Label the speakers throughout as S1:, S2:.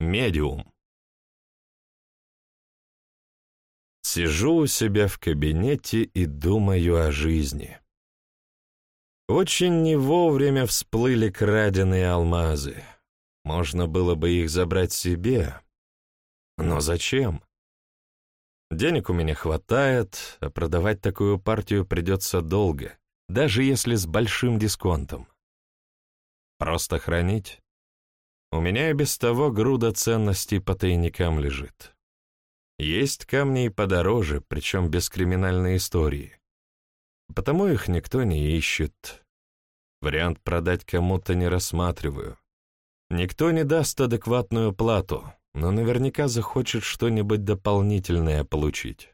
S1: Медиум. Сижу у себя в кабинете и думаю о жизни. Очень не вовремя всплыли краденые алмазы. Можно было бы их забрать себе. Но зачем? Денег у меня хватает, а продавать такую партию придется долго, даже если с большим дисконтом. Просто хранить? У меня и без того груда ценностей по тайникам лежит. Есть камни и подороже, причем без криминальной истории. Потому их никто не ищет. Вариант продать кому-то не рассматриваю. Никто не даст адекватную плату, но наверняка захочет что-нибудь дополнительное получить.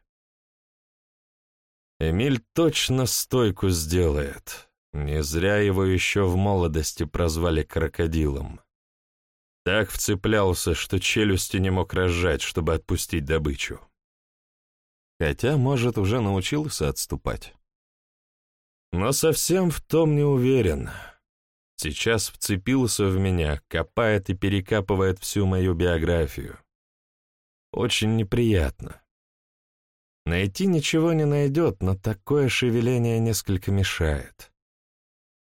S1: Эмиль точно стойку сделает. Не зря его еще в молодости прозвали крокодилом. Так вцеплялся, что челюсти не мог разжать, чтобы отпустить добычу. Хотя, может, уже научился отступать. Но совсем в том не уверен. Сейчас вцепился в меня, копает и перекапывает всю мою биографию. Очень неприятно. Найти ничего не найдет, но такое шевеление несколько мешает.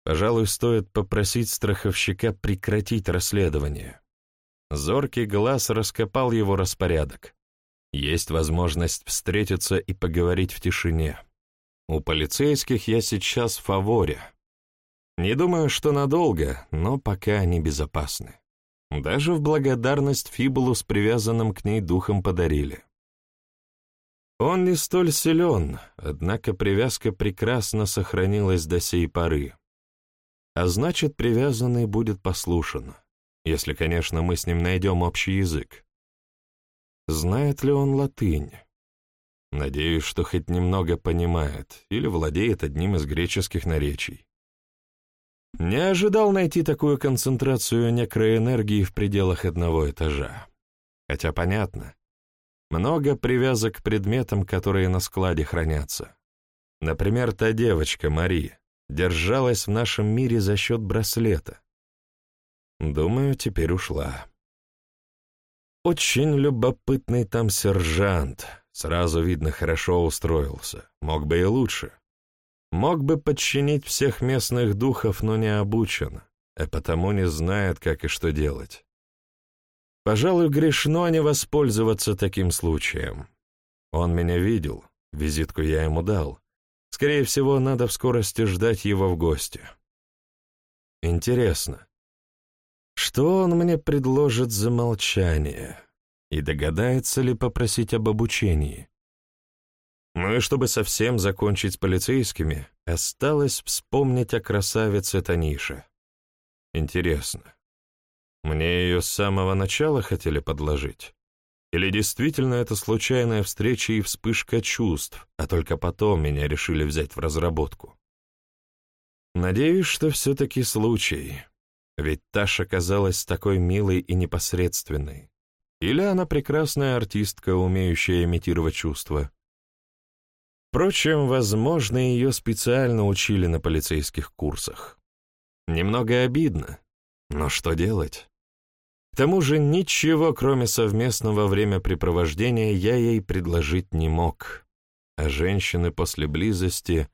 S1: Пожалуй, стоит попросить страховщика прекратить расследование. Зоркий глаз раскопал его распорядок. Есть возможность встретиться и поговорить в тишине. У полицейских я сейчас в фаворе. Не думаю, что надолго, но пока они безопасны. Даже в благодарность Фибулу с привязанным к ней духом подарили. Он не столь силен, однако привязка прекрасно сохранилась до сей поры. А значит, привязанный будет послушан, если, конечно, мы с ним найдем общий язык. Знает ли он латынь? Надеюсь, что хоть немного понимает или владеет одним из греческих наречий. Не ожидал найти такую концентрацию некроэнергии в пределах одного этажа. Хотя понятно. Много привязок к предметам, которые на складе хранятся. Например, та девочка, Мари, держалась в нашем мире за счет браслета. Думаю, теперь ушла. Очень любопытный там сержант. Сразу видно, хорошо устроился. Мог бы и лучше. Мог бы подчинить всех местных духов, но не обучен, а потому не знает, как и что делать. Пожалуй, грешно не воспользоваться таким случаем. Он меня видел, визитку я ему дал. Скорее всего, надо в скорости ждать его в гости. Интересно, что он мне предложит за молчание? И догадается ли попросить об обучении? Ну и чтобы совсем закончить с полицейскими, осталось вспомнить о красавице Танише. Интересно, мне ее с самого начала хотели подложить? Или действительно это случайная встреча и вспышка чувств, а только потом меня решили взять в разработку? Надеюсь, что все-таки случай, ведь Таша казалась такой милой и непосредственной. Или она прекрасная артистка, умеющая имитировать чувства. Впрочем, возможно, ее специально учили на полицейских курсах. Немного обидно, но что делать? К тому же ничего, кроме совместного времяпрепровождения, я ей предложить не мог, а женщины после близости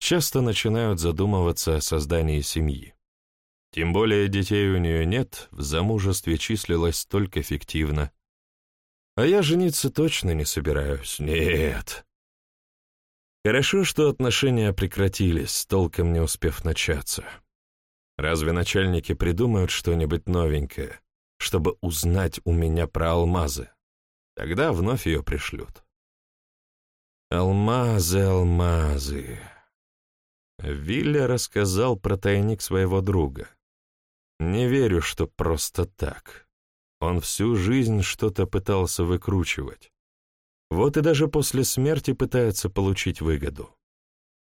S1: часто начинают задумываться о создании семьи. Тем более детей у нее нет, в замужестве числилась только фиктивно. А я жениться точно не собираюсь, нет. Хорошо, что отношения прекратились, толком не успев начаться. Разве начальники придумают что-нибудь новенькое, чтобы узнать у меня про алмазы? Тогда вновь ее пришлют. Алмазы, алмазы. Вилля рассказал про тайник своего друга. Не верю, что просто так. Он всю жизнь что-то пытался выкручивать. Вот и даже после смерти пытается получить выгоду.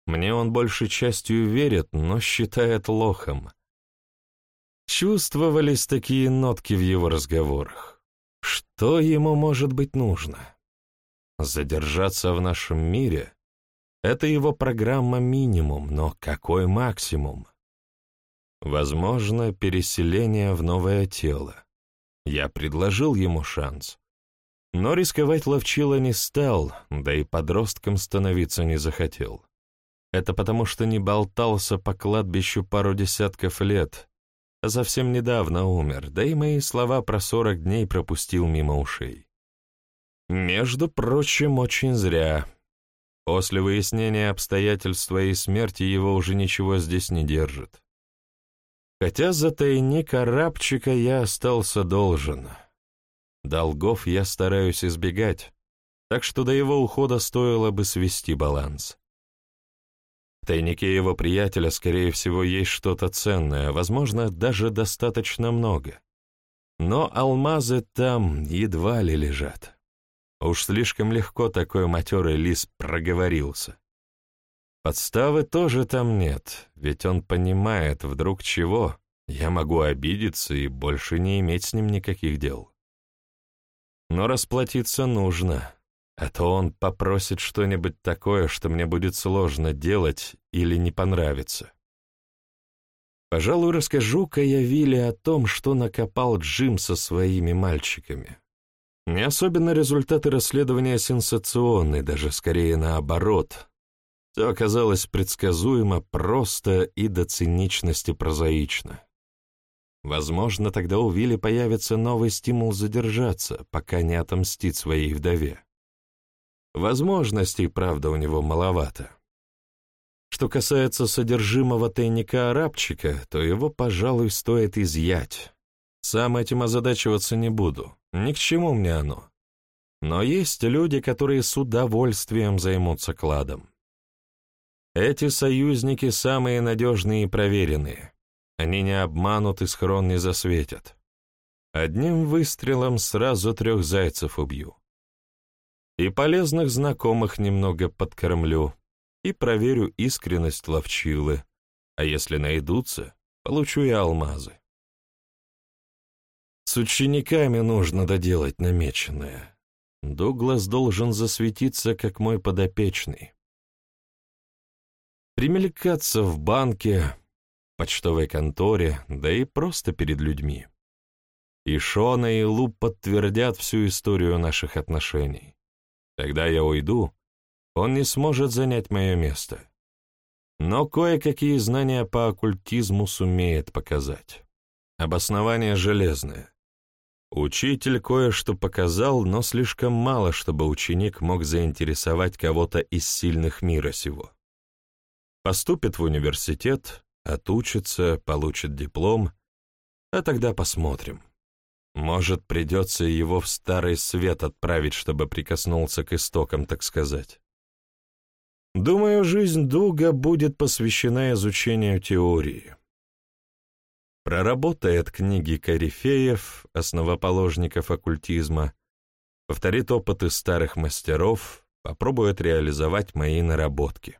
S1: Мне он большей частью верит, но считает лохом. Чувствовались такие нотки в его разговорах. Что ему может быть нужно? Задержаться в нашем мире — это его программа минимум, но какой максимум? Возможно, переселение в новое тело Я предложил ему шанс. Но рисковать ловчило не стал, да и подростком становиться не захотел. Это потому, что не болтался по кладбищу пару десятков лет, а совсем недавно умер, да и мои слова про сорок дней пропустил мимо ушей. Между прочим, очень зря. После выяснения обстоятельств твоей смерти его уже ничего здесь не держит. Хотя за тайник арабчика я остался должен. Долгов я стараюсь избегать, так что до его ухода стоило бы свести баланс. В тайнике его приятеля, скорее всего, есть что-то ценное, возможно, даже достаточно много. Но алмазы там едва ли лежат. Уж слишком легко такой матерый лис проговорился. Подставы тоже там нет, ведь он понимает, вдруг чего, я могу обидеться и больше не иметь с ним никаких дел. Но расплатиться нужно, а то он попросит что-нибудь такое, что мне будет сложно делать или не понравится. Пожалуй, расскажу-ка я Вилле о том, что накопал Джим со своими мальчиками. Не особенно результаты расследования сенсационны, даже скорее наоборот. Все оказалось предсказуемо, просто и до циничности прозаично. Возможно, тогда у Вилли появится новый стимул задержаться, пока не отомстит своей вдове. Возможностей, правда, у него маловато. Что касается содержимого тайника арабчика, то его, пожалуй, стоит изъять. Сам этим озадачиваться не буду, ни к чему мне оно. Но есть люди, которые с удовольствием займутся кладом. Эти союзники самые надежные и проверенные. Они не обманут и схрон не засветят. Одним выстрелом сразу трех зайцев убью. И полезных знакомых немного подкормлю, и проверю искренность ловчилы, а если найдутся, получу и алмазы. С учениками нужно доделать намеченное. Дуглас должен засветиться, как мой подопечный. Примелькаться в банке, почтовой конторе, да и просто перед людьми. И Шона, и Лу подтвердят всю историю наших отношений. Когда я уйду, он не сможет занять мое место. Но кое-какие знания по оккультизму сумеет показать. Обоснование железное. Учитель кое-что показал, но слишком мало, чтобы ученик мог заинтересовать кого-то из сильных мира сего. Поступит в университет, отучится, получит диплом, а тогда посмотрим. Может, придется его в старый свет отправить, чтобы прикоснулся к истокам, так сказать. Думаю, жизнь Дуга будет посвящена изучению теории. Проработает книги корифеев, основоположников оккультизма, повторит опыты старых мастеров, попробует реализовать мои наработки.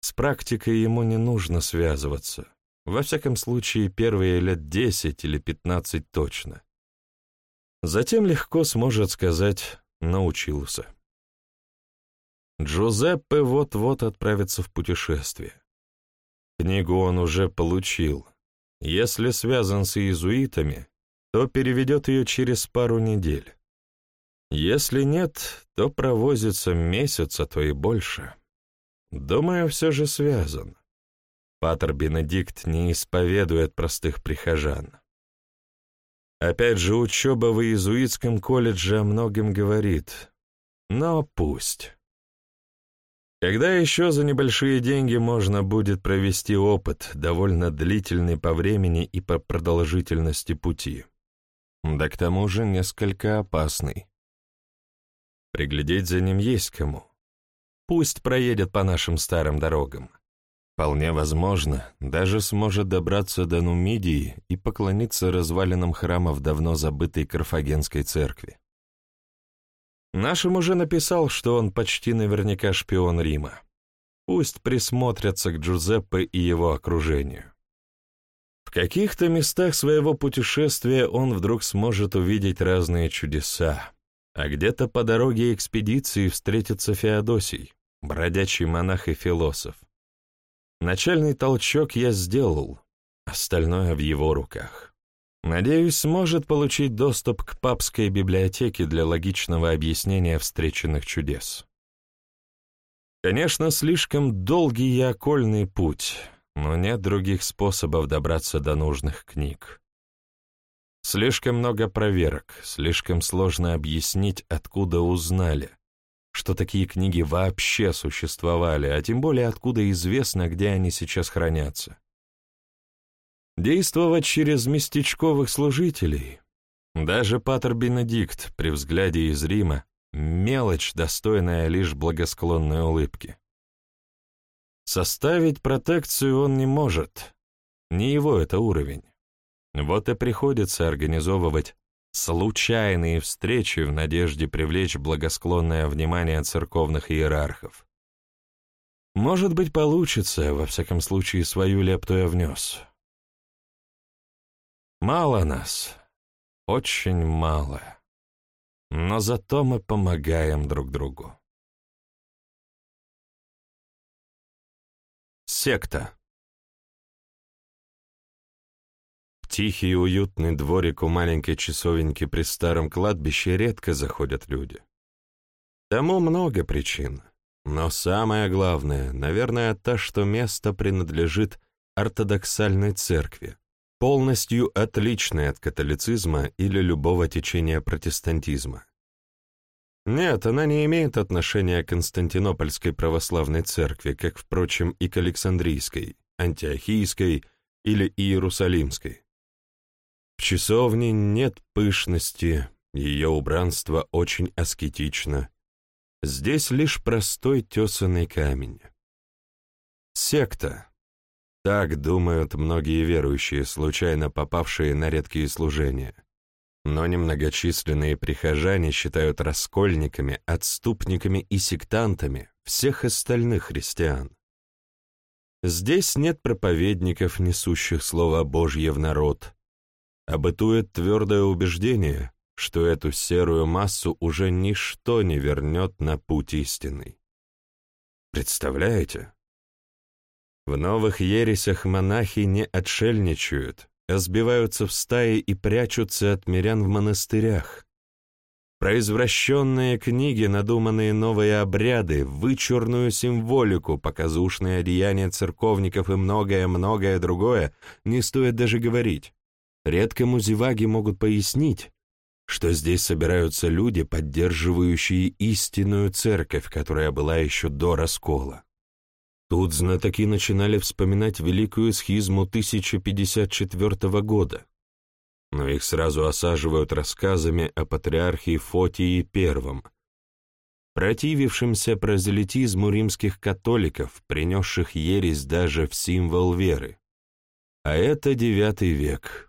S1: С практикой ему не нужно связываться. Во всяком случае, первые лет десять или пятнадцать точно. Затем легко сможет сказать «научился». Джузеппе вот-вот отправится в путешествие. Книгу он уже получил. Если связан с иезуитами, то переведет ее через пару недель. Если нет, то провозится месяц, а то и больше. Думаю, все же связан. Патер Бенедикт не исповедует простых прихожан. Опять же, учеба в иезуитском колледже о многом говорит. Но пусть. Когда еще за небольшие деньги можно будет провести опыт, довольно длительный по времени и по продолжительности пути. Да к тому же несколько опасный. Приглядеть за ним есть кому. Пусть проедет по нашим старым дорогам. Вполне возможно, даже сможет добраться до Нумидии и поклониться развалинам храмов давно забытой Карфагенской церкви. Нашим уже написал, что он почти наверняка шпион Рима. Пусть присмотрятся к Джузеппе и его окружению. В каких-то местах своего путешествия он вдруг сможет увидеть разные чудеса, а где-то по дороге экспедиции встретится Феодосий, бродячий монах и философ. Начальный толчок я сделал, остальное в его руках. Надеюсь, сможет получить доступ к папской библиотеке для логичного объяснения встреченных чудес. Конечно, слишком долгий и окольный путь, но нет других способов добраться до нужных книг. Слишком много проверок, слишком сложно объяснить, откуда узнали, что такие книги вообще существовали, а тем более откуда известно, где они сейчас хранятся. Действовать через местечковых служителей. Даже Патер Бенедикт при взгляде из Рима — мелочь, достойная лишь благосклонной улыбки. Составить протекцию он не может, не его это уровень. Вот и приходится организовывать случайные встречи в надежде привлечь благосклонное внимание церковных иерархов. Может быть, получится, во всяком случае, свою лепту я внес. Мало нас, очень мало, но зато мы помогаем друг другу. Секта тихий и уютный дворик у маленькой часовеньки при старом кладбище редко заходят люди. Тому много причин, но самое главное, наверное, то, что место принадлежит ортодоксальной церкви, полностью отличной от католицизма или любого течения протестантизма. Нет, она не имеет отношения к Константинопольской православной церкви, как, впрочем, и к Александрийской, Антиохийской или Иерусалимской. В часовне нет пышности, ее убранство очень аскетично. Здесь лишь простой тесанный камень. Секта. Так думают многие верующие, случайно попавшие на редкие служения. Но немногочисленные прихожане считают раскольниками, отступниками и сектантами всех остальных христиан. Здесь нет проповедников, несущих Слово Божье в народ, а бытует твердое убеждение, что эту серую массу уже ничто не вернет на путь истинный. Представляете? В новых ересях монахи не отшельничают, а сбиваются в стаи и прячутся от мирян в монастырях. Произвращенные книги, надуманные новые обряды, вычурную символику, показушные одеяния церковников и многое-многое другое не стоит даже говорить. Редкому зеваге могут пояснить, что здесь собираются люди, поддерживающие истинную церковь, которая была еще до раскола. Тут знатоки начинали вспоминать великую схизму 1054 года, но их сразу осаживают рассказами о патриархе Фотии I, противившемся прозелитизму римских католиков, принесших ересь даже в символ веры. А это девятый век,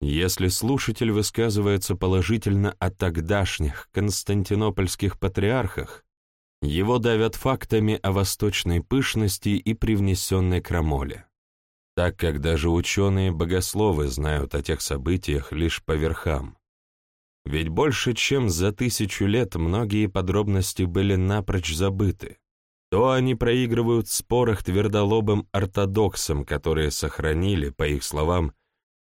S1: если слушатель высказывается положительно о тогдашних константинопольских патриархах, его давят фактами о восточной пышности и привнесенной крамоле, так как даже ученые-богословы знают о тех событиях лишь по верхам. Ведь больше чем за тысячу лет многие подробности были напрочь забыты. То они проигрывают в спорах твердолобым ортодоксам, которые сохранили, по их словам,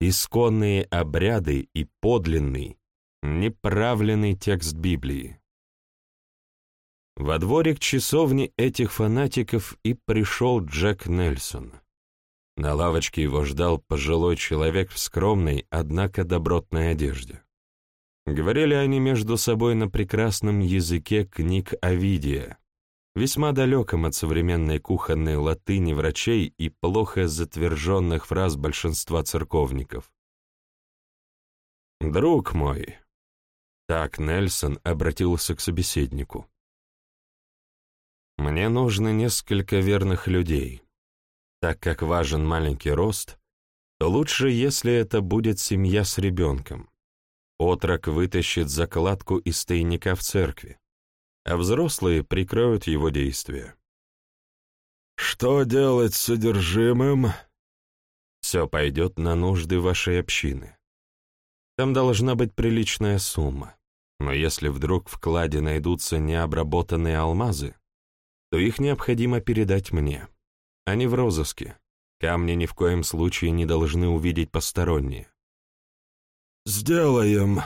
S1: исконные обряды и подлинный, неправленный текст Библии. Во дворик часовни этих фанатиков и пришел Джек Нельсон. На лавочке его ждал пожилой человек в скромной, однако добротной одежде. Говорили они между собой на прекрасном языке книг Овидия, весьма далеком от современной кухонной латыни врачей и плохо затверженных фраз большинства церковников. «Друг мой», — так Нельсон обратился к собеседнику, «мне нужно несколько верных людей. Так как важен маленький рост, то лучше, если это будет семья с ребенком. Отрок вытащит закладку из тайника в церкви а взрослые прикроют его действия. «Что делать с содержимым?» «Все пойдет на нужды вашей общины. Там должна быть приличная сумма, но если вдруг в кладе найдутся необработанные алмазы, то их необходимо передать мне. Они в розыске. Камни ни в коем случае не должны увидеть посторонние.
S2: «Сделаем.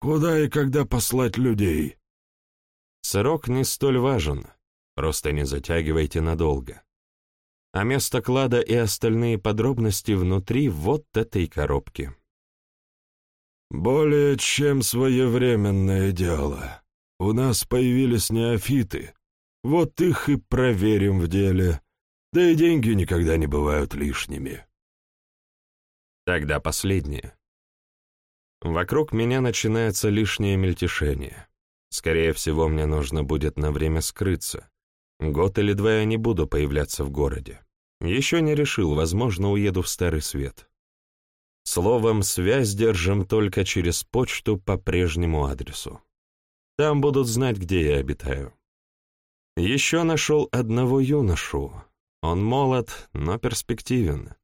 S2: Куда и когда послать людей?»
S1: Срок не столь важен, просто не затягивайте надолго. А место клада и остальные подробности внутри вот этой коробки.
S2: «Более чем своевременное дело. У нас появились неофиты. Вот их и проверим в деле. Да и деньги никогда не бывают лишними».
S1: Тогда последнее. Вокруг меня начинается лишнее мельтешение. Скорее всего, мне нужно будет на время скрыться. Год или два я не буду появляться в городе. Еще не решил, возможно, уеду в Старый Свет. Словом, связь держим только через почту по прежнему адресу. Там будут знать, где я обитаю. Еще нашел одного юношу. Он молод, но перспективен.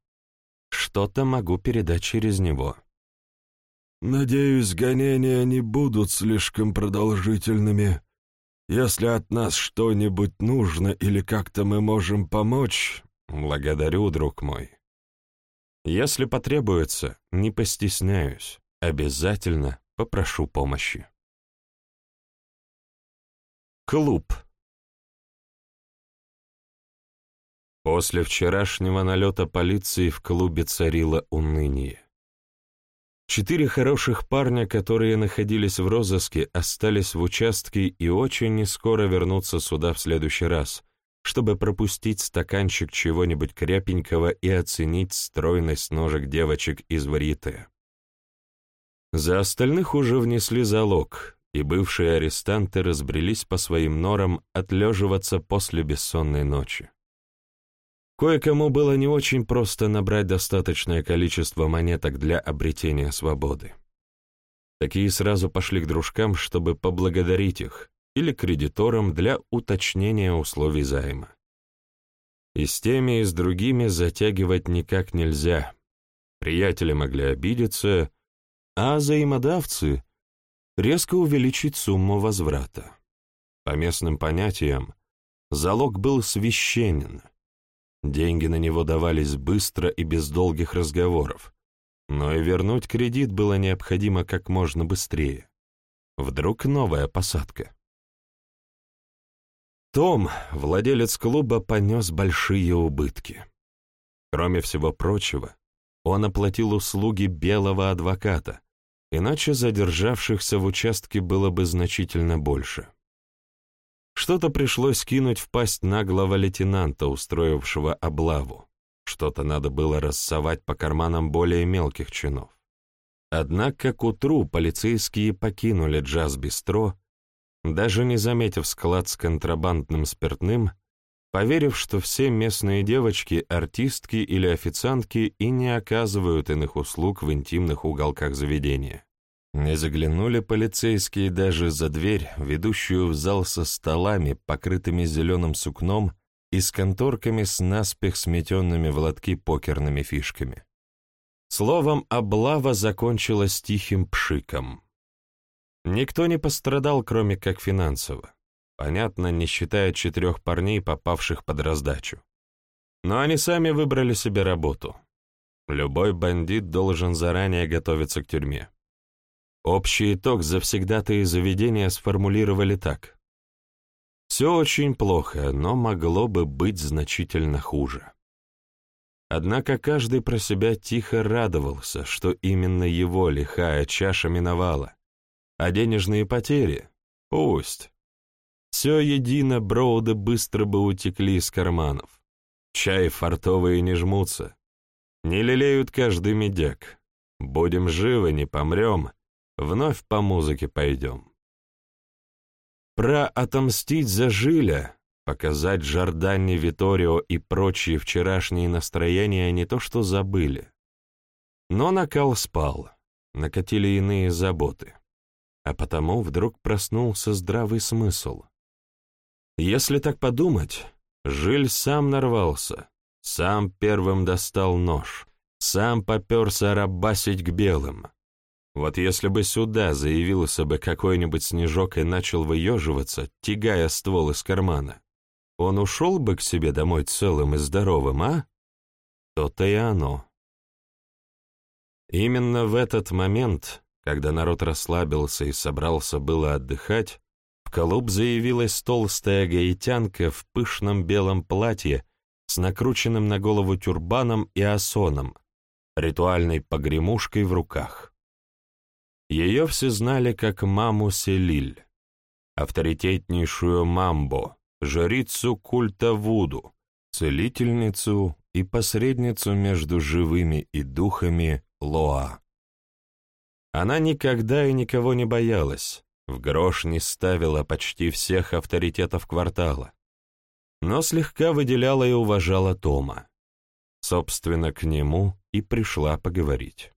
S1: Что-то могу передать через него.
S2: Надеюсь, гонения не будут слишком продолжительными. Если от нас что-нибудь нужно или как-то мы можем помочь, благодарю, друг мой. Если потребуется, не постесняюсь, обязательно попрошу помощи. Клуб После вчерашнего налета полиции в клубе царило уныние. Четыре хороших парня, которые находились в розыске, остались в участке и очень нескоро вернутся сюда в следующий раз, чтобы пропустить стаканчик чего-нибудь крепенького и оценить стройность ножек девочек из варьете. За остальных уже внесли залог, и бывшие арестанты разбрелись по своим норам отлеживаться после бессонной ночи. Кое-кому было не очень просто набрать достаточное количество монеток для обретения свободы. Такие сразу пошли к дружкам, чтобы поблагодарить их, или кредиторам для уточнения условий займа. И с теми, и с другими затягивать никак нельзя. Приятели могли обидеться, а взаимодавцы — резко увеличить сумму возврата. По местным понятиям, залог был священен — Деньги на него давались быстро и без долгих разговоров, но и вернуть кредит было необходимо как можно быстрее. Вдруг новая посадка. Том, владелец клуба, понес большие убытки. Кроме всего прочего, он оплатил услуги белого адвоката, иначе задержавшихся в участке было бы значительно больше. Что-то пришлось кинуть в пасть наглого лейтенанта, устроившего облаву. Что-то надо было рассовать по карманам более мелких чинов. Однако к утру полицейские покинули джаз-бистро, даже не заметив склад с контрабандным спиртным, поверив, что все местные девочки — артистки или официантки и не оказывают иных услуг в интимных уголках заведения. Не заглянули полицейские даже за дверь, ведущую в зал со столами, покрытыми зеленым сукном и с конторками с наспех сметенными в лотки покерными фишками. Словом, облава закончилась тихим пшиком. Никто не пострадал, кроме как финансово. Понятно, не считая четырех парней, попавших под раздачу. Но они сами выбрали себе работу. Любой бандит должен заранее готовиться к тюрьме. Общий итог завсегдатые заведения сформулировали так. Все очень плохо, но могло бы быть значительно хуже. Однако каждый про себя тихо радовался, что именно его лихая чаша миновала, а денежные потери — пусть. Все едино броуды быстро бы утекли из карманов. Чай фартовые не жмутся. Не лелеют каждый медяк. Будем живы, не помрем, Вновь по музыке пойдем. Про отомстить за Жиля, показать Жорданне Виторио и прочие вчерашние настроения не то что забыли. Но накал спал, накатили иные заботы. А потому вдруг проснулся здравый смысл. Если так подумать, Жиль сам нарвался, сам первым достал нож, сам поперся рабасить к белым. Вот если бы сюда заявился бы какой-нибудь снежок и начал выеживаться, тягая ствол из кармана, он ушел бы к себе домой целым и здоровым, а? То-то и оно. Именно в этот момент, когда народ расслабился и собрался было отдыхать, в клуб заявилась толстая гаитянка в пышном белом платье с накрученным на голову тюрбаном и осоном, ритуальной погремушкой в руках. Ее все знали как маму Селиль, авторитетнейшую мамбо, жрицу культа Вуду, целительницу и посредницу между живыми и духами Лоа. Она никогда и никого не боялась, в грош не ставила почти всех авторитетов квартала, но слегка выделяла и уважала Тома. Собственно, к нему и пришла поговорить.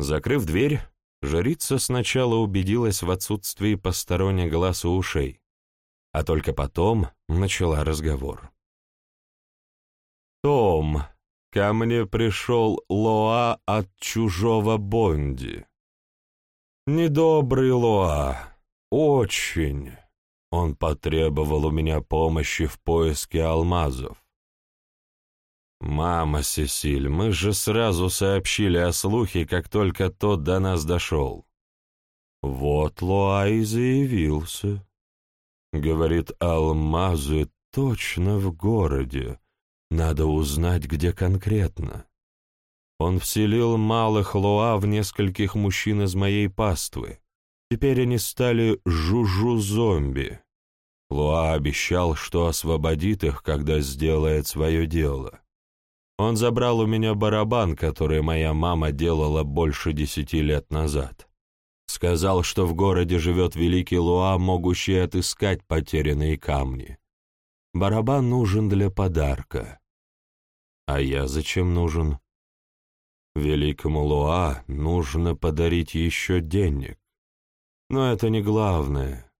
S2: Закрыв дверь, жрица сначала убедилась в отсутствии посторонних глаз и ушей, а только потом начала разговор. «Том, ко мне пришел Лоа от чужого Бонди. Недобрый Лоа, очень. Он потребовал у меня помощи в поиске алмазов. «Мама, Сесиль, мы же сразу сообщили о слухе, как только тот до нас дошел». Вот Луа и заявился. Говорит, алмазы точно в городе. Надо узнать, где конкретно. Он вселил малых Луа в нескольких мужчин из моей паствы. Теперь они стали жужу-зомби. Луа обещал, что освободит их, когда сделает свое дело. Он забрал у меня барабан, который моя мама делала больше десяти лет назад. Сказал, что в городе живет великий Луа, могущий отыскать потерянные камни. Барабан нужен для подарка. А я зачем нужен? Великому Луа нужно подарить еще денег. Но это не главное.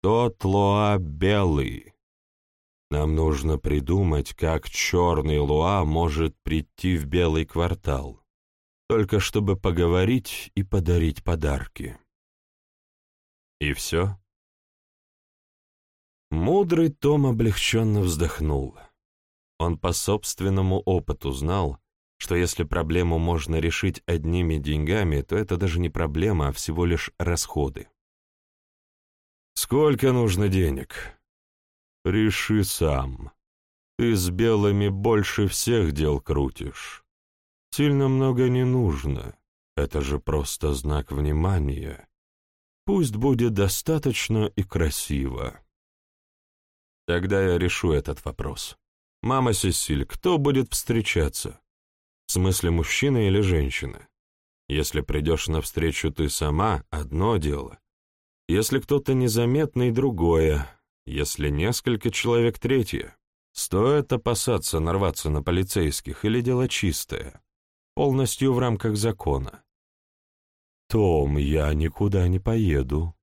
S2: Тот Луа белый. Нам нужно придумать, как черный Луа может прийти в белый квартал, только чтобы поговорить и подарить подарки. И все? Мудрый Том облегченно вздохнул. Он по собственному опыту знал, что если проблему можно решить одними деньгами, то это даже не проблема, а всего лишь расходы. «Сколько нужно денег?» Реши сам. Ты с белыми больше всех дел крутишь. Сильно много не нужно. Это же просто знак внимания. Пусть будет достаточно и красиво. Тогда я решу этот вопрос. Мама Сесиль, кто будет встречаться? В смысле, мужчина или женщина? Если придешь навстречу ты сама, одно дело. Если кто-то незаметный, другое. Если несколько человек третье, стоит опасаться нарваться на полицейских или дело чистое, полностью в рамках закона. Том, я никуда не поеду.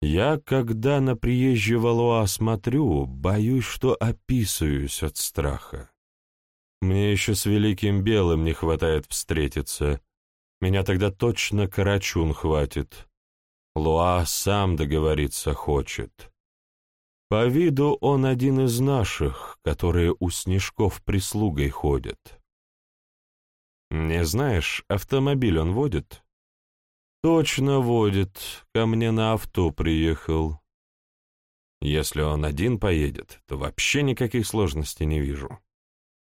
S2: Я, когда на приезжего Луа смотрю, боюсь, что описываюсь от страха. Мне еще с Великим Белым не хватает встретиться. Меня тогда точно Карачун хватит. Луа сам договориться хочет. По виду он один из наших, которые у Снежков прислугой ходят. Не знаешь, автомобиль он водит? Точно водит, ко мне на авто приехал. Если он один поедет, то вообще никаких сложностей не вижу.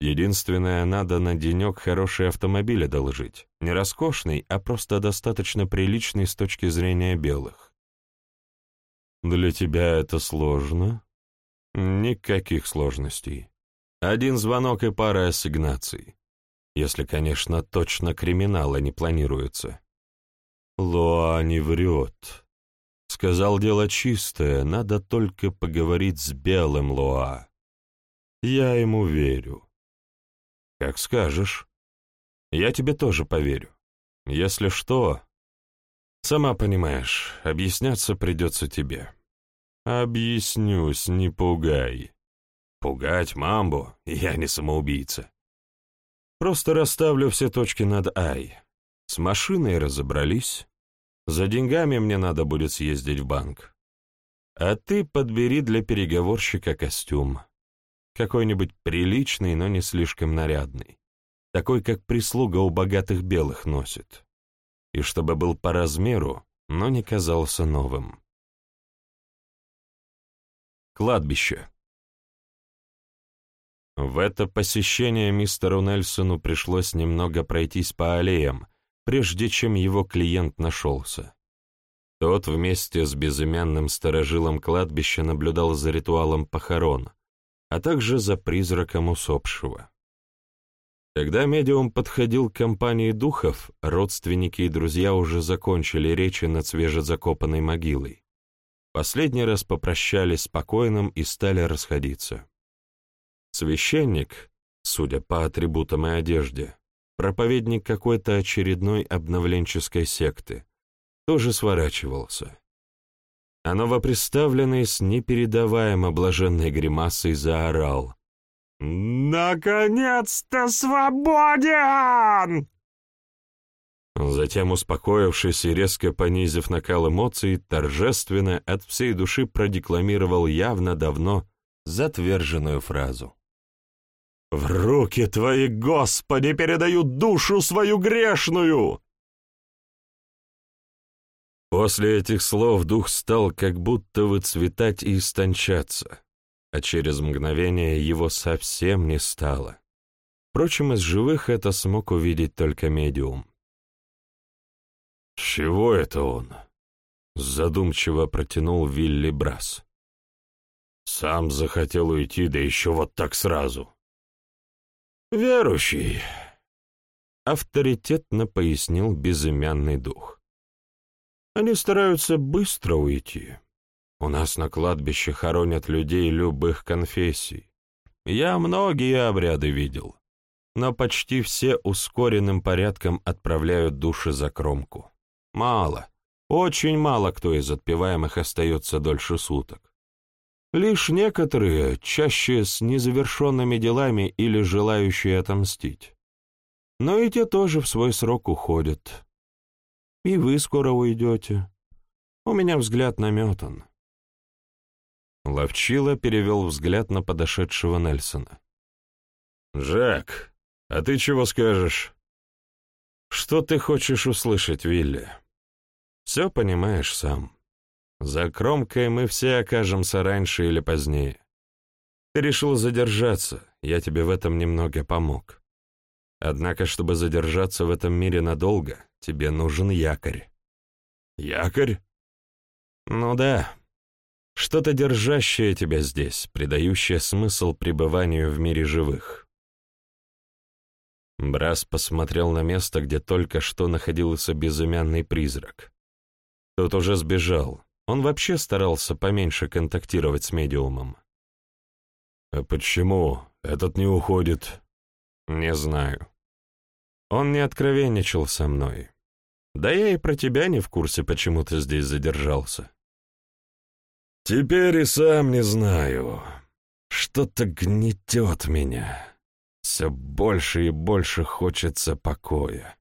S2: Единственное, надо на денек хороший автомобиль одолжить. Не роскошный, а просто достаточно приличный с точки зрения белых. Для тебя это сложно? Никаких сложностей. Один звонок и пара ассигнаций. Если, конечно, точно криминала не планируется. Лоа не врет. Сказал дело чистое, надо только поговорить с белым Лоа. Я ему верю. Как скажешь. Я тебе тоже поверю. Если что, Сама понимаешь, объясняться придется тебе. Объяснюсь, не пугай. Пугать мамбу? Я не самоубийца. Просто расставлю все точки над «ай». С машиной разобрались. За деньгами мне надо будет съездить в банк. А ты подбери для переговорщика костюм. Какой-нибудь приличный, но не слишком нарядный. такой, как прислуга у богатых белых носит, и чтобы был по размеру, но не казался новым. Кладбище. В это посещение мистеру Нельсону пришлось немного пройтись по аллеям, прежде чем его клиент нашелся. Тот вместе с безымянным сторожилом кладбища наблюдал за ритуалом похорон, а также за призраком усопшего. Когда медиум подходил к компании духов, родственники и друзья уже закончили речи над свежезакопанной могилой. Последний раз попрощались с покойным и стали расходиться. Священник, судя по атрибутам и одежде, проповедник какой-то очередной обновленческой секты, тоже сворачивался. А новоприставленный с непередаваемо блаженной гримасой заорал. «Наконец-то свободен!» Затем, успокоившись и резко понизив накал эмоций, торжественно от всей души продекламировал явно давно затверженную фразу. В руки Твои, Господи, передаю душу свою грешную!» После этих слов дух стал как будто выцветать и истончаться, а через мгновение его совсем не стало. Впрочем, из живых это смог увидеть только медиум. «Чего это он?» — задумчиво протянул Вилли Брас. «Сам захотел уйти, да еще вот так сразу». «Верующий», — авторитетно пояснил безымянный дух. «Они стараются быстро уйти. У нас на кладбище хоронят людей любых конфессий. Я многие обряды видел, но почти все ускоренным порядком отправляют души за кромку. Мало, очень мало кто из отпеваемых остается дольше суток. Лишь некоторые, чаще с незавершенными делами или желающие отомстить. Но и те тоже в свой срок уходят. И вы скоро уйдете. У меня взгляд наметан. Ловчила перевел взгляд на подошедшего Нельсона. «Джек, а ты чего скажешь?» «Что ты хочешь услышать, Вилли?» «Все понимаешь сам». За кромкой мы все окажемся раньше или позднее. Ты решил задержаться, я тебе в этом немного помог. Однако, чтобы задержаться в этом мире надолго, тебе нужен якорь. Якорь? Ну да. Что-то держащее тебя здесь, придающее смысл пребыванию в мире живых. Брас посмотрел на место, где только что находился безымянный призрак. Тот уже сбежал, он вообще старался поменьше контактировать с медиумом. «А почему этот не уходит?» «Не знаю. Он не откровенничал со мной. Да я и про тебя не в курсе, почему ты здесь задержался». «Теперь и сам не знаю. Что-то гнетет меня. Все больше и больше хочется покоя.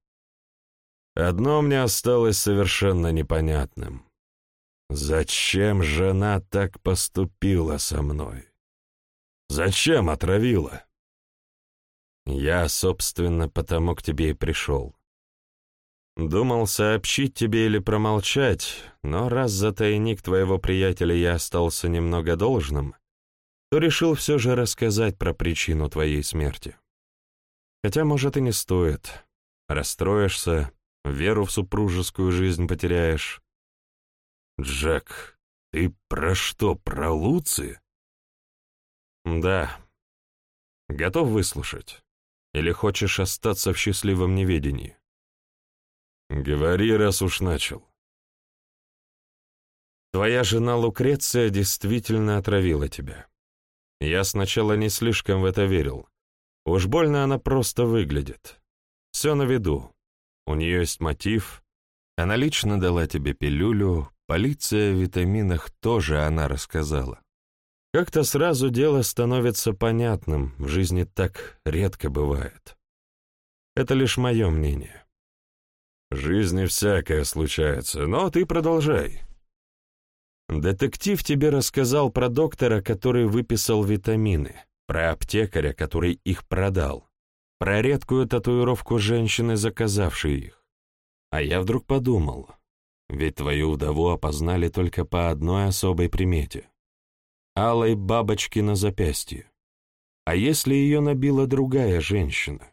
S2: Одно мне осталось совершенно непонятным. Зачем жена так поступила со мной? Зачем отравила? Я, собственно, потому к тебе и пришел. Думал сообщить тебе или промолчать, но раз за тайник твоего приятеля я остался немного должным, то решил все же рассказать про причину твоей смерти. Хотя, может, и не стоит. Расстроишься, веру в супружескую жизнь потеряешь. «Джек, ты про что, про Луци?» «Да. Готов выслушать? Или хочешь остаться в счастливом неведении?» «Говори, раз уж начал». «Твоя жена Лукреция действительно отравила тебя. Я сначала не слишком в это верил. Уж больно она просто выглядит. Все на виду. У нее есть мотив. Она лично дала тебе пилюлю, Полиция о витаминах тоже она рассказала. Как-то сразу дело становится понятным, в жизни так редко бывает. Это лишь мое мнение. Жизни всякое случается, но ты продолжай. Детектив тебе рассказал про доктора, который выписал витамины, про аптекаря, который их продал. про редкую татуировку женщины, заказавшей их. А я вдруг подумал, ведь твою вдову опознали только по одной особой примете — алой бабочки на запястье. А если ее набила другая женщина?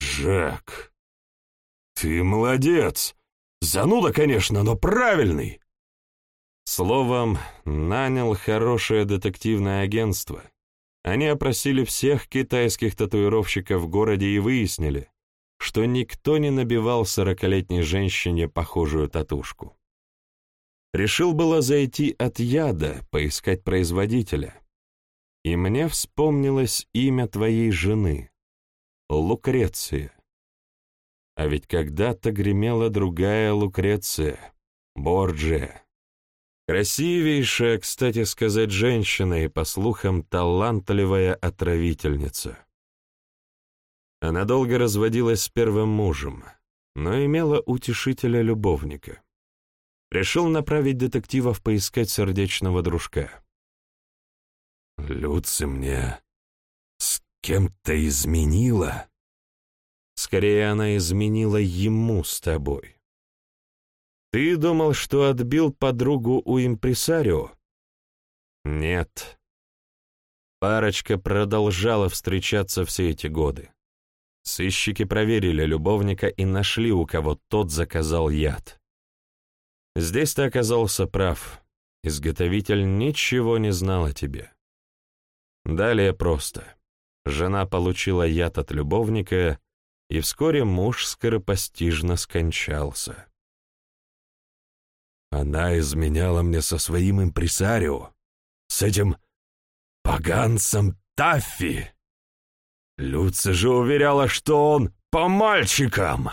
S1: «Жак, ты молодец! Зануда, конечно, но правильный!»
S2: Словом, нанял хорошее детективное агентство. Они опросили всех китайских татуировщиков в городе и выяснили, что никто не набивал сорокалетней женщине похожую татушку. Решил было зайти от яда, поискать производителя. И мне вспомнилось имя твоей жены — Лукреция. А ведь когда-то гремела другая Лукреция — Борджия. Красивейшая, кстати сказать, женщина и, по слухам, талантливая отравительница. Она долго разводилась с первым мужем, но имела утешителя-любовника. Решил направить детективов поискать сердечного дружка.
S1: «Люци мне с кем-то изменила?»
S2: «Скорее, она изменила ему с тобой». Ты думал, что отбил подругу у импресарио? Нет. Парочка продолжала встречаться все эти годы. Сыщики проверили любовника и нашли, у кого тот заказал яд. Здесь ты оказался прав. Изготовитель ничего не знал о тебе. Далее просто. Жена получила яд от любовника, и вскоре муж скоропостижно скончался.
S1: Она изменяла мне со своим импресарио, с этим поганцем Таффи. Люци же уверяла, что он по мальчикам.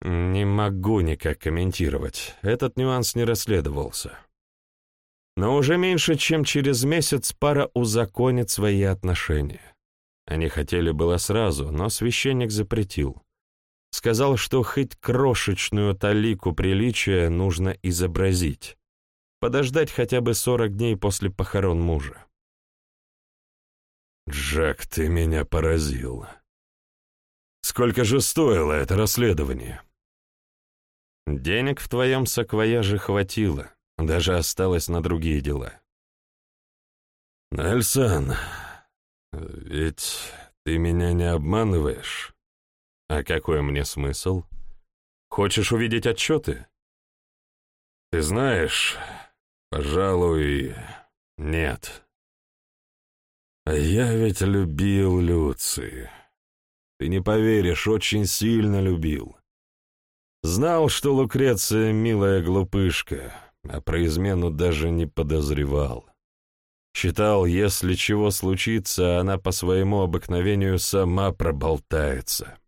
S2: Не могу никак комментировать, этот нюанс не расследовался. Но уже меньше, чем через месяц пара узаконит свои отношения. Они хотели было сразу, но священник запретил. Сказал, что хоть крошечную талику приличия нужно изобразить, подождать хотя бы сорок дней после похорон мужа.
S1: «Джек, ты меня поразил. Сколько же стоило это расследование?»
S2: «Денег в твоем саквояже хватило, даже осталось на другие дела».
S1: «Нельсон, ведь ты меня не обманываешь?»
S2: А какой мне смысл? Хочешь увидеть отчеты?
S1: Ты знаешь, пожалуй, нет. А я ведь любил Люци. Ты не поверишь, очень сильно любил. Знал, что Лукреция милая глупышка, а про измену даже не подозревал. Считал, если чего случится, она по своему обыкновению сама проболтается.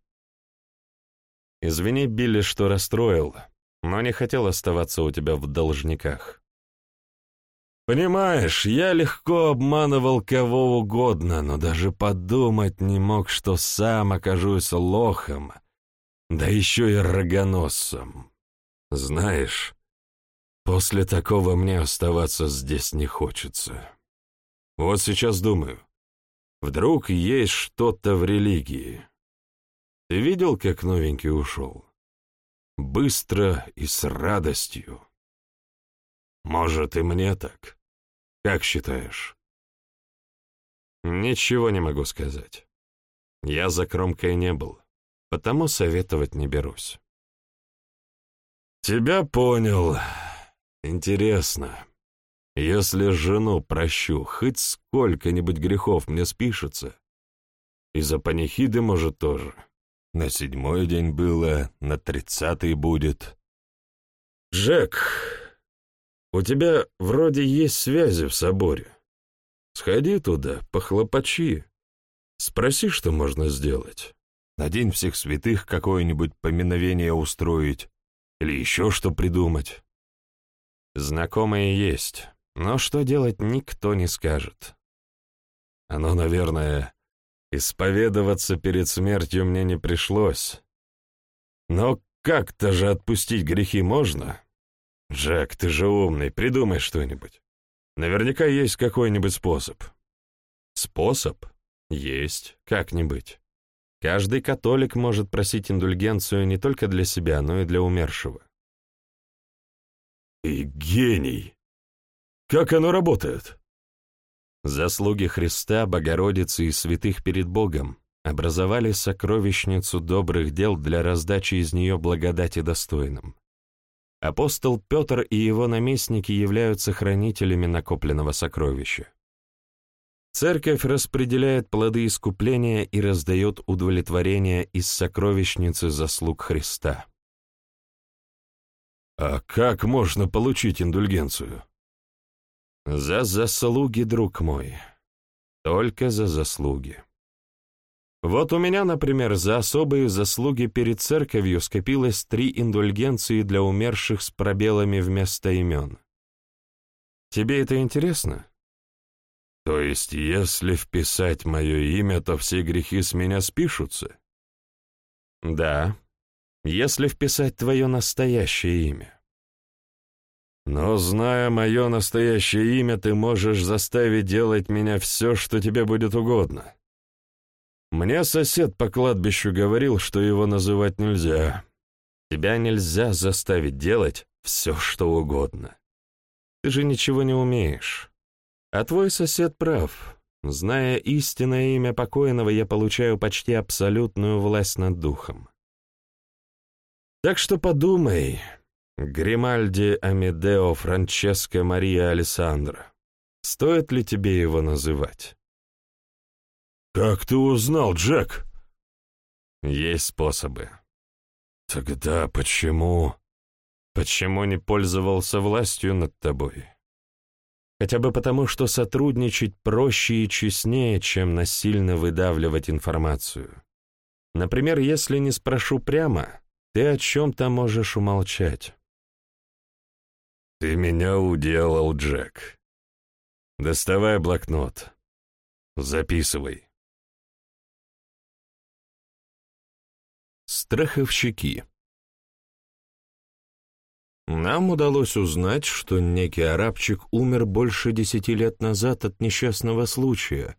S2: Извини, Билли, что расстроил, но не хотел оставаться у тебя в должниках.
S1: Понимаешь, я легко обманывал кого угодно, но даже подумать не мог, что сам окажусь лохом, да еще и рогоносцем. Знаешь, после такого мне оставаться здесь не хочется. Вот сейчас думаю, вдруг есть что-то в религии, ты видел, как новенький ушел? Быстро и с радостью. Может, и мне так? Как считаешь?
S2: Ничего не могу сказать. Я за кромкой не был, потому советовать не берусь.
S1: Тебя понял. Интересно. Если жену прощу, хоть сколько-нибудь грехов мне спишется. И за панихиды, может, тоже. На седьмой день было, на тридцатый будет. Джек, у тебя вроде есть связи в соборе. Сходи туда, похлопочи. Спроси, что можно сделать. На день всех святых какое-нибудь поминовение устроить или еще что придумать.
S2: Знакомые есть, но что делать никто не скажет.
S1: Оно, наверное, Исповедоваться перед смертью мне не пришлось. Но как-то же отпустить грехи можно? Джек, ты же умный, придумай что-нибудь. Наверняка есть какой-нибудь способ.
S2: Способ? Есть, как не быть. Каждый католик может просить индульгенцию не только для себя, но и для умершего.
S1: И гений! Как оно работает?
S2: Заслуги Христа, Богородицы и святых перед Богом образовали сокровищницу добрых дел для раздачи из нее благодати достойным. Апостол Петр и его наместники являются хранителями накопленного сокровища. Церковь распределяет плоды искупления и раздает удовлетворение из сокровищницы заслуг Христа.
S1: А как можно получить индульгенцию?
S2: За заслуги, друг мой. Только за заслуги. Вот у меня, например, за особые заслуги перед церковью скопилось три индульгенции для умерших с пробелами вместо имен. Тебе это интересно?
S1: То есть, если вписать мое имя, то все грехи с меня спишутся?
S2: Да, если вписать твое настоящее имя.
S1: Но, зная мое настоящее имя, ты можешь заставить делать меня все, что тебе будет угодно. Мне сосед по кладбищу говорил, что его называть нельзя.
S2: Тебя нельзя заставить делать все, что угодно. Ты же ничего не умеешь. А твой сосед прав. Зная истинное имя покойного, я получаю почти абсолютную власть над духом. Так что подумай, Гримальди Амедео Франческо Мария Алессандро, стоит ли тебе его называть?
S1: «Как ты узнал, Джек?»
S2: «Есть способы».
S1: «Тогда почему...»
S2: «Почему не пользовался властью над тобой?» Хотя бы потому, что сотрудничать проще и честнее, чем насильно выдавливать информацию. Например, если не спрошу прямо, ты о чем-то можешь умолчать.
S1: «Ты меня уделал, Джек. Доставай блокнот. Записывай».
S2: Страховщики нам удалось узнать, что некий арабчик умер больше десяти лет назад от несчастного случая,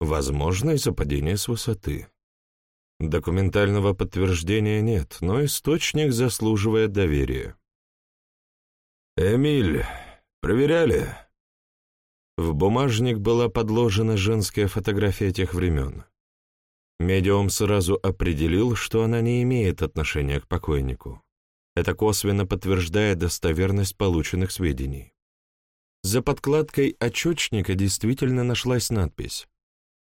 S2: возможно, из-за падения с высоты. Документального подтверждения нет, но источник заслуживает доверия.
S1: «Эмиль, проверяли?»
S2: В бумажник была подложена женская фотография тех времен. Медиум сразу определил, что она не имеет отношения к покойнику. Это косвенно подтверждает достоверность полученных сведений. За подкладкой очечника действительно нашлась надпись.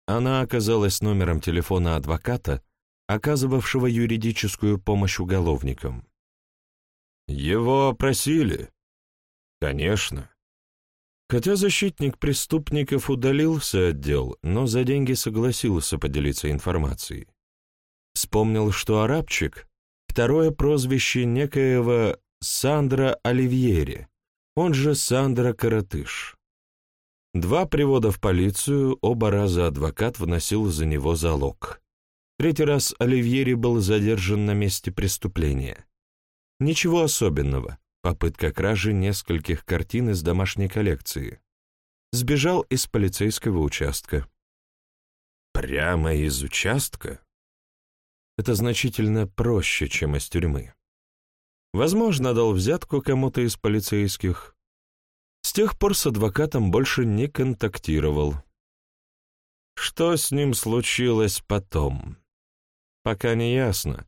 S2: Она оказалась номером телефона адвоката, оказывавшего юридическую помощь уголовникам.
S1: «Его опросили?»
S2: «Конечно. Хотя защитник преступников удалился от дел, но за деньги согласился поделиться информацией. Вспомнил, что арабчик Второе прозвище некоего Сандра Оливьери, он же Сандра Каратыш. Два привода в полицию, оба раза адвокат вносил за него залог. Третий раз Оливьери был задержан на месте преступления. Ничего особенного, попытка кражи нескольких картин из домашней коллекции. Сбежал из полицейского участка.
S1: Прямо из участка?
S2: это значительно проще, чем из тюрьмы. Возможно, дал взятку кому-то из полицейских. С тех пор с адвокатом больше не контактировал. Что с ним случилось потом? Пока не ясно.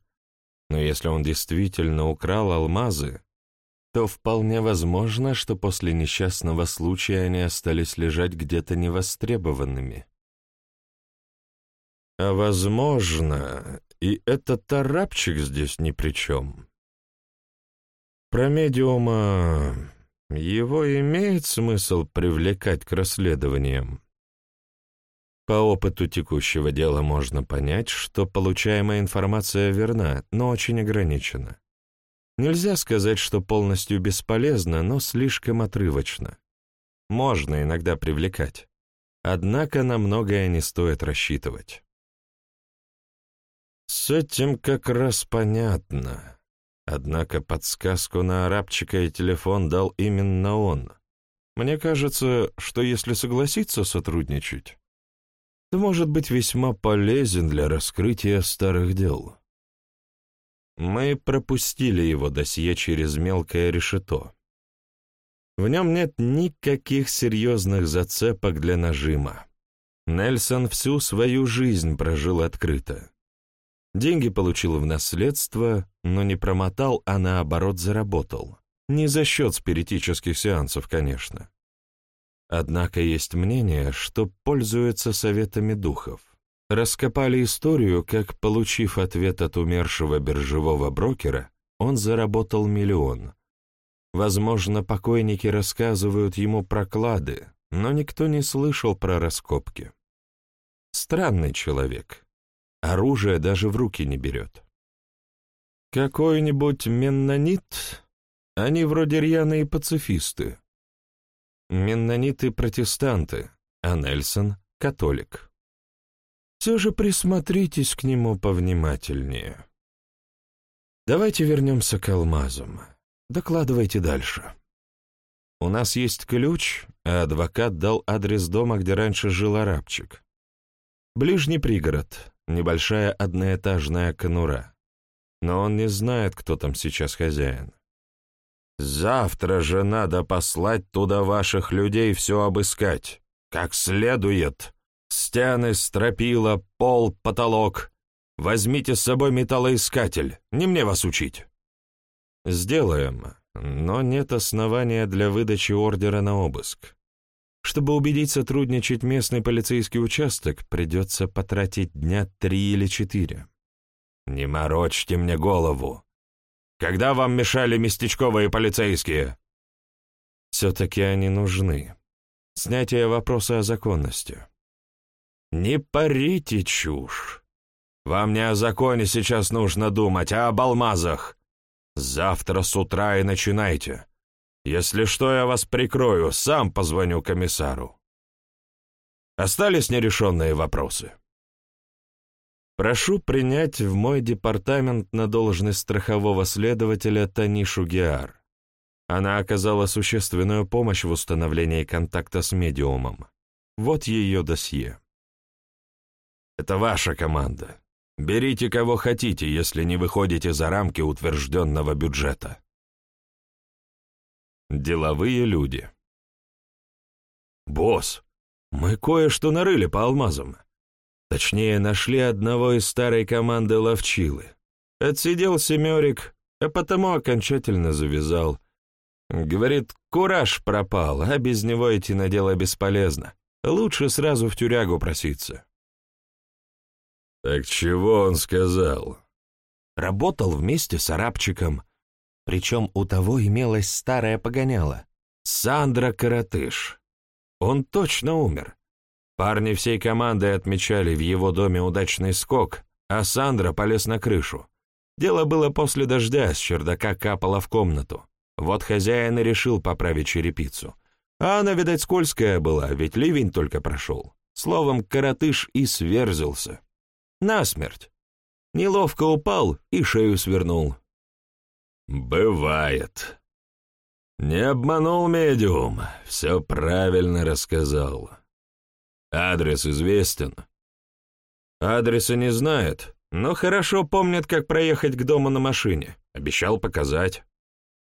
S2: Но если он действительно украл алмазы, то вполне возможно, что после несчастного случая они остались лежать где-то невостребованными. А возможно, и этот арабчик здесь ни при чем. Про медиума его имеет смысл привлекать к расследованиям. По опыту текущего дела можно понять, что получаемая информация верна, но очень ограничена. Нельзя сказать, что полностью бесполезна, но слишком отрывочно. Можно иногда привлекать. Однако на многое не стоит рассчитывать. С этим как раз понятно. Однако подсказку на арабчика и телефон дал именно он. Мне кажется, что если согласиться сотрудничать, то может быть весьма полезен для раскрытия старых дел. Мы пропустили его досье через мелкое решето. В нем нет никаких серьезных зацепок для нажима. Нельсон всю свою жизнь прожил открыто. Деньги получил в наследство, но не промотал, а наоборот заработал. Не за счет спиритических сеансов, конечно. Однако есть мнение, что пользуется советами духов. Раскопали историю, как, получив ответ от умершего биржевого брокера, он заработал миллион. Возможно, покойники рассказывают ему про клады, но никто не слышал про раскопки. Странный человек. Оружие даже в руки не берет. Какой-нибудь меннонит? Они вроде рьяные пацифисты. Меннониты — протестанты, а Нельсон — католик. Все же присмотритесь к нему повнимательнее. Давайте вернемся к алмазам. Докладывайте дальше. У нас есть ключ, а адвокат дал адрес дома, где раньше жил арабчик. Ближний пригород, небольшая одноэтажная конура. Но он не знает, кто там сейчас хозяин. Завтра же надо послать туда ваших людей все обыскать. Как следует. Стены, стропила, пол, потолок. Возьмите с собой металлоискатель. Не мне вас учить. Сделаем, но нет основания для выдачи ордера на обыск. Чтобы убедить сотрудничать местный полицейский участок, придется потратить дня три или четыре. Не морочьте мне голову. Когда вам мешали местечковые полицейские?» «Все-таки они нужны. Снятие вопроса о законности». «Не парите чушь. Вам не о законе сейчас нужно думать, а об алмазах. Завтра с утра и начинайте. Если что, я вас прикрою, сам позвоню комиссару». Остались нерешенные вопросы? Прошу принять в мой департамент на должность страхового следователя Танишу Геар. Она оказала существенную помощь в установлении контакта с медиумом. Вот ее досье. Это ваша команда. Берите кого хотите, если не выходите за рамки утвержденного бюджета. Деловые люди. «Босс, мы кое-что нарыли по алмазам. Точнее, нашли одного из старой команды ловчилы. Отсидел семерик, а потому окончательно завязал. Говорит, кураж пропал, а без него идти на дело бесполезно. Лучше сразу в тюрягу проситься. Так чего он сказал? Работал вместе с арабчиком. Причем у того имелась старая погоняла. Сандра Каратыш. Он точно умер. Парни всей командой отмечали в его доме удачный скок, а Сандра полез на крышу. Дело было после дождя, с чердака капало в комнату. Вот хозяин и решил поправить черепицу. А она, видать, скользкая была, ведь ливень только прошел. Словом, коротыш и сверзился. Насмерть. Неловко упал и шею свернул. «Бывает», не обманул медиум, все правильно рассказал. Адрес известен. Адреса не знает, но хорошо помнит, как проехать к дому на машине. Обещал показать.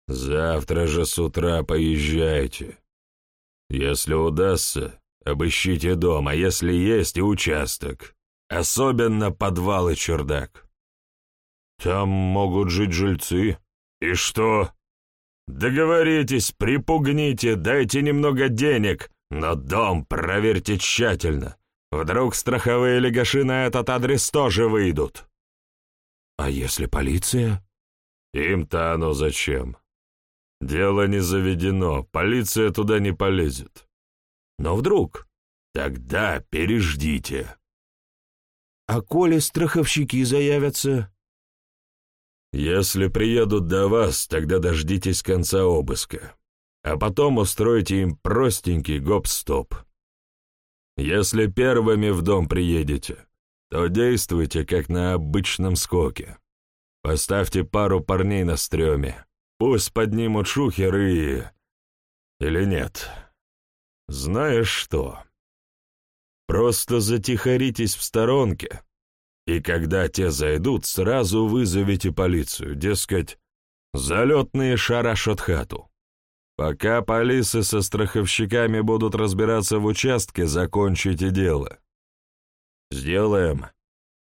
S2: Завтра же с утра поезжайте. Если удастся, обыщите дом, а если есть и участок. Особенно подвал и чердак. Там могут жить жильцы. И что? Договоритесь, припугните, дайте немного денег, но дом проверьте тщательно. Вдруг страховые легаши на этот адрес тоже выйдут. А если полиция? Им-то оно зачем? Дело не заведено, полиция туда не полезет. Но вдруг? Тогда переждите. А коли страховщики заявятся? Если приедут до вас, тогда дождитесь конца обыска а потом устройте им простенький гоп-стоп. Если первыми в дом приедете, то действуйте, как на обычном скоке. Поставьте пару парней на стреме, пусть поднимут шухер и... Или нет? Знаешь что?
S1: Просто затихаритесь в сторонке, и когда те зайдут, сразу вызовите полицию, дескать, залетные шарашат хату. Пока полисы со страховщиками будут разбираться в участке, закончите дело. Сделаем.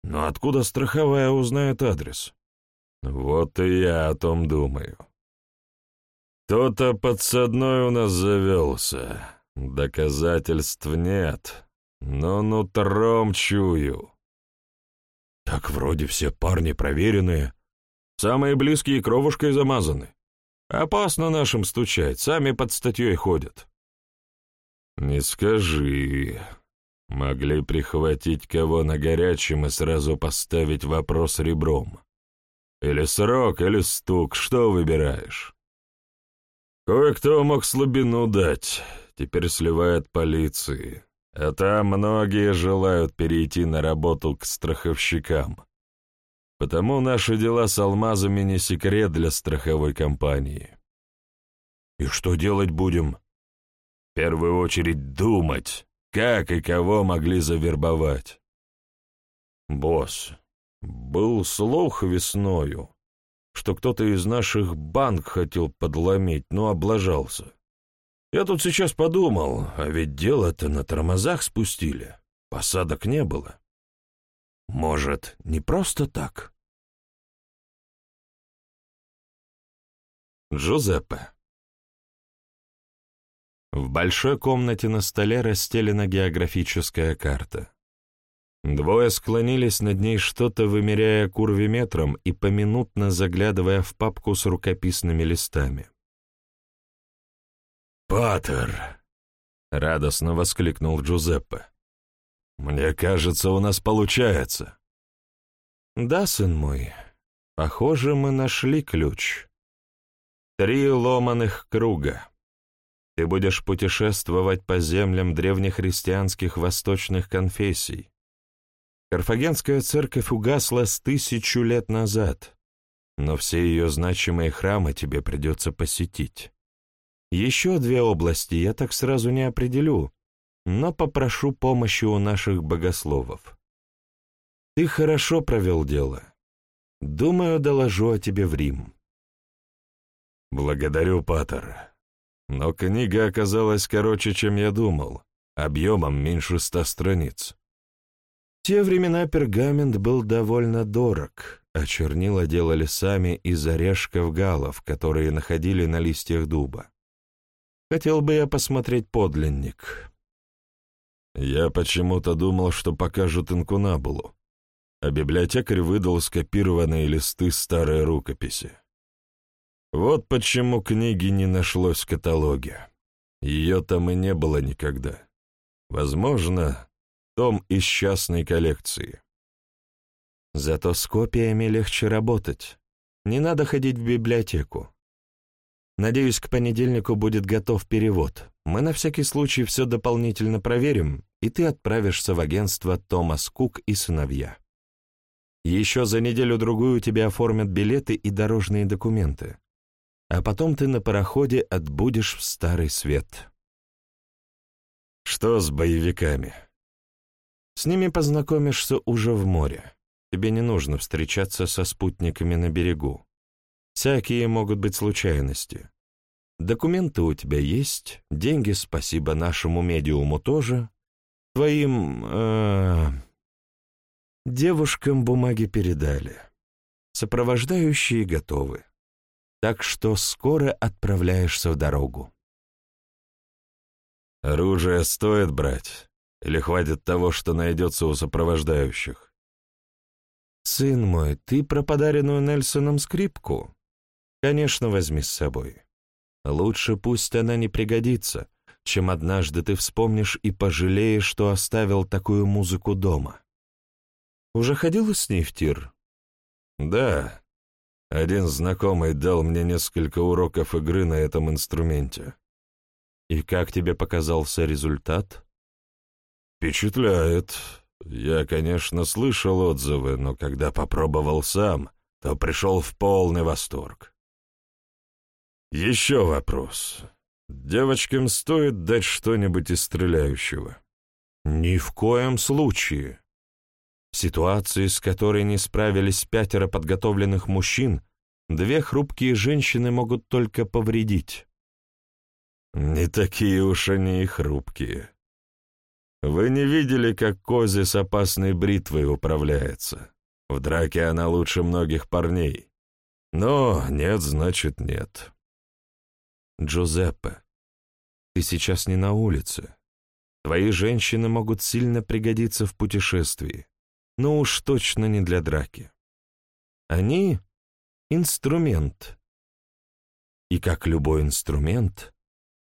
S1: Но откуда страховая узнает адрес? Вот и я о том думаю. Кто-то подсадной у нас завелся. Доказательств нет, но нутром чую. Так вроде все парни проверенные. Самые близкие кровушкой замазаны. Опасно нашим стучать, сами под статьей ходят. Не скажи. Могли прихватить кого на горячем и сразу поставить вопрос ребром. Или срок, или стук, что выбираешь? Кое-кто мог слабину дать, теперь сливает полиции. А там многие желают перейти на работу к страховщикам. Потому наши дела с алмазами не секрет для страховой компании. И что делать будем? В первую очередь думать, как и кого могли завербовать. Босс, был слух весною, что кто-то из наших банк хотел подломить, но облажался. Я тут сейчас подумал, а ведь дело-то на тормозах спустили, посадок не было. Может, не просто так? Джузеппе В большой комнате на столе расстелена географическая карта. Двое склонились над ней, что-то вымеряя курвиметром и поминутно заглядывая в папку с рукописными листами. «Паттер!» — радостно воскликнул Джузеппе. «Мне кажется, у нас получается». «Да, сын мой, похоже, мы нашли ключ. Три ломаных круга. Ты будешь путешествовать по землям древнехристианских восточных конфессий. Карфагенская церковь угасла с тысячу лет назад, но все ее значимые храмы тебе придется посетить. Еще две области я так сразу не определю, но попрошу помощи у наших богословов. Ты хорошо провел дело. Думаю, доложу о тебе в Рим. Благодарю, Паттер. Но книга оказалась короче, чем я думал, объемом меньше ста страниц. В те времена пергамент был довольно дорог, а чернила делали сами из орешков галов, которые находили на листьях дуба. Хотел бы я посмотреть подлинник. Я почему-то думал, что покажут инкунабулу, а библиотекарь выдал скопированные листы старой рукописи. Вот почему книги не нашлось в каталоге. Ее там и не было никогда. Возможно, том из частной коллекции. Зато с копиями легче работать. Не надо ходить в библиотеку. Надеюсь, к понедельнику будет готов перевод. Мы на всякий случай все дополнительно проверим, и ты отправишься в агентство Томас Кук и сыновья. Еще за неделю-другую тебе оформят билеты и дорожные документы. А потом ты на пароходе отбудешь в Старый Свет. Что с боевиками? С ними познакомишься уже в море. Тебе не нужно встречаться со спутниками на берегу. Всякие могут быть случайности. Документы у тебя есть, деньги, спасибо нашему медиуму тоже. Твоим... Э, девушкам бумаги передали. Сопровождающие готовы. Так что скоро отправляешься в дорогу. Оружие стоит брать? Или хватит того, что найдется у сопровождающих? Сын мой, ты про подаренную Нельсоном скрипку? Конечно, возьми с собой. Лучше пусть она не пригодится, чем однажды ты вспомнишь и пожалеешь, что оставил такую музыку дома. Уже ходил с ней в тир? Да. Один знакомый дал мне несколько уроков игры на этом инструменте. И как тебе показался результат? Впечатляет. Я, конечно, слышал отзывы, но когда попробовал сам, то пришел в полный восторг. Еще вопрос. Девочкам стоит дать что-нибудь из стреляющего?
S2: Ни в коем случае. Ситуации, с которой не справились пятеро подготовленных мужчин, две хрупкие женщины могут только повредить.
S1: Не такие уж они и хрупкие. Вы не видели, как Кози с опасной бритвой управляется? В драке она лучше многих парней. Но нет, значит нет.
S2: Джузеппе, ты сейчас не на улице. Твои женщины могут сильно пригодиться в путешествии, но уж точно не для драки. Они — инструмент. И как любой инструмент,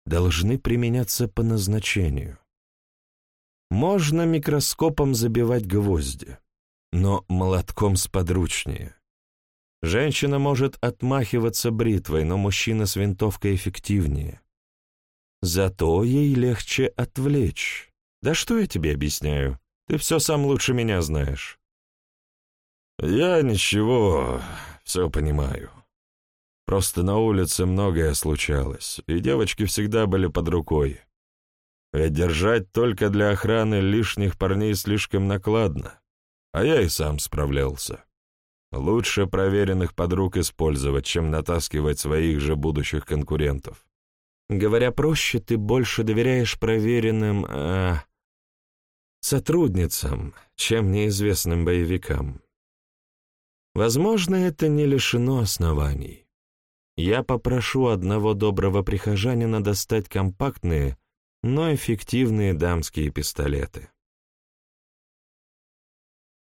S2: должны применяться по назначению. Можно микроскопом забивать гвозди, но молотком сподручнее. Женщина может отмахиваться бритвой, но мужчина с винтовкой эффективнее. Зато ей легче отвлечь. Да что я тебе объясняю? Ты все сам лучше меня знаешь.
S1: Я ничего, все понимаю. Просто на улице многое случалось, и девочки всегда были под рукой. Ведь держать только для охраны лишних парней слишком накладно, а я и сам справлялся. Лучше проверенных подруг использовать, чем натаскивать своих же будущих конкурентов.
S2: Говоря проще, ты больше доверяешь проверенным э, сотрудницам, чем неизвестным боевикам. Возможно, это не лишено оснований. Я попрошу одного доброго прихожанина достать компактные, но эффективные дамские пистолеты.